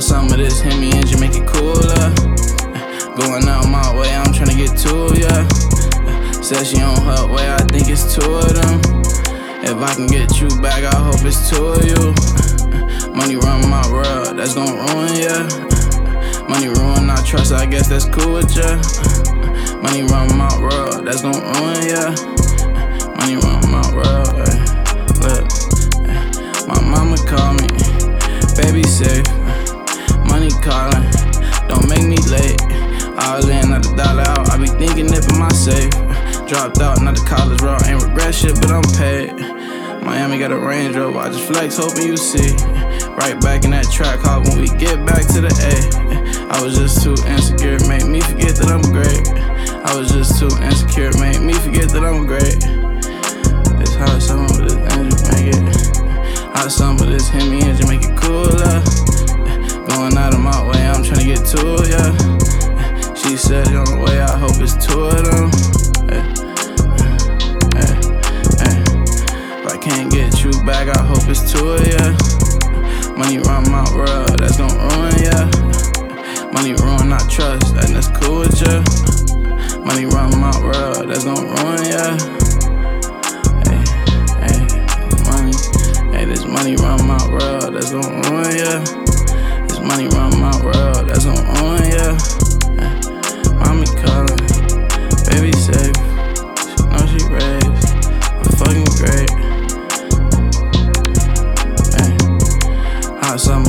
Some of this Hemi engine make it cooler. Going out my way, I'm trying to get two ya. Said she on her way, I think it's two of them. If I can get you back, I hope it's two of you. Money run my world, that's gon' ruin ya. Money ruin our trust, I guess that's cool with ya. Money run my world, that's gon' ruin ya. Dropped out, not the college route. Ain't regret shit, but I'm paid. Miami got a Range Rover. I just flex, hoping you see. Right back in that track hop when we get back to the A. I was just too insecure, made me forget that I'm great. I was just too insecure, made me forget that I'm great. This hot summer with this engine make it. Hot summer, this Hemi engine make it cooler. Going out of my way, I'm tryna get to ya. She said on back, I hope it's two of ya. Money run my world, that's gon' ruin ya. Money ruin our trust, and that's cool with ya. Money run my world, that's gon' ruin ya. Hey, hey, money, hey, this money run my world, that's gon' ruin ya. This money run my world, some